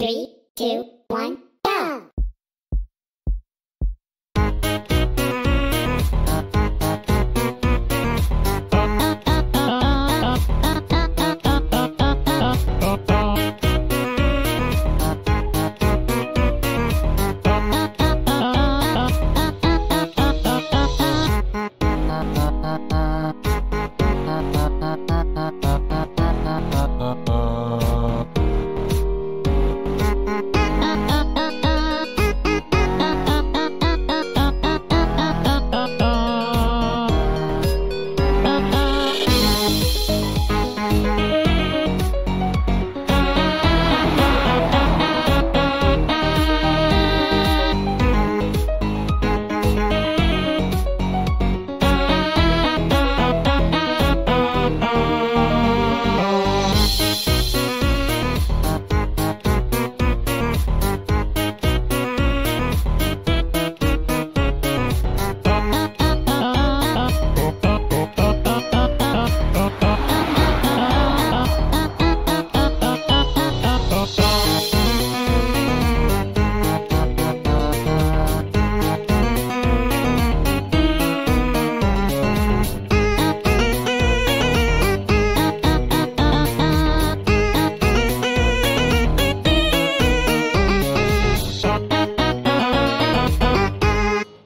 Three, two, one.